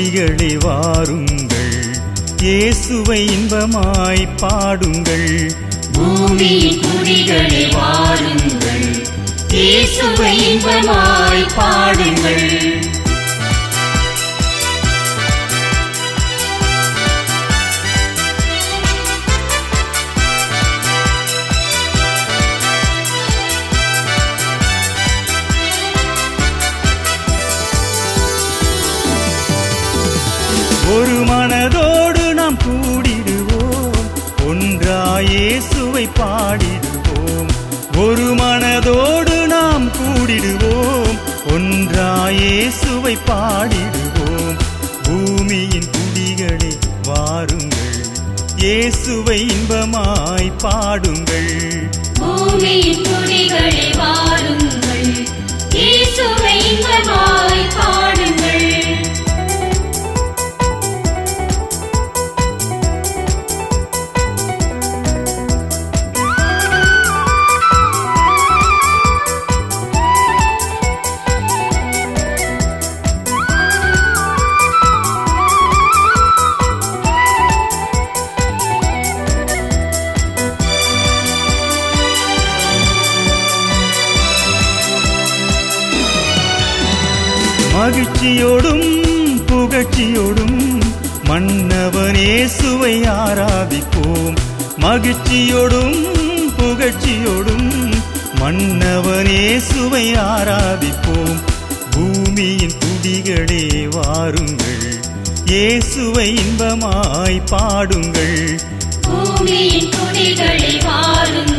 பூமியின் வாருங்கள். இயேசுவை இன்பமாய் பாடுங்கள். பூமியின் குடிகளை வாருங்கள் இயேசுவை இன்பமாய் பாடுங்கள். ஒரு மனதோடு நாம் கூடிடுவோம். ஒன்றாயே சுவை பாடிடுவோம். பூமியின் குடிகளே வாருங்கள். இயேசுவை இன்பமாய் பாடுங்கள். பூமியின் குடிகளே வாருங்கள். மகிழ்ச்சியோடும் புகழ்ச்சியோடும் மன்னவனே சுவை ஆராதிப்போம். மகிழ்ச்சியோடும் புகழ்ச்சியோடும் மன்னவனே சுவை ஆராதிப்போம். பூமியின் குடிகளே வாருங்கள் இயேசுவை இன்பமாய் பாடுங்கள். பூமியின் குடிகளே வாருங்கள்.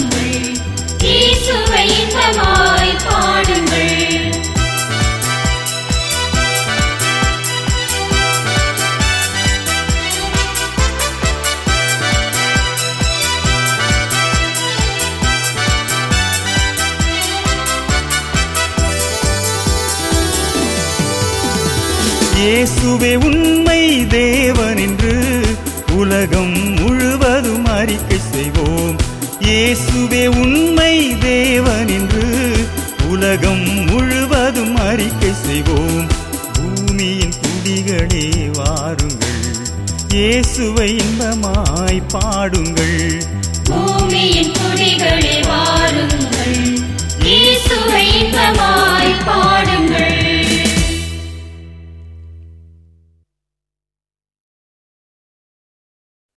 இயேசுவே உண்மை தேவன் என்று உலகம் முழுவதும் அறிக்கை செய்வோம். இயேசுவே உண்மை தேவன் என்று உலகம் முழுவதும் அறிக்கை செய்வோம். பூமியின் குடிகளே வாருங்கள். இயேசுவை இன்பமாய் பாடுங்கள்.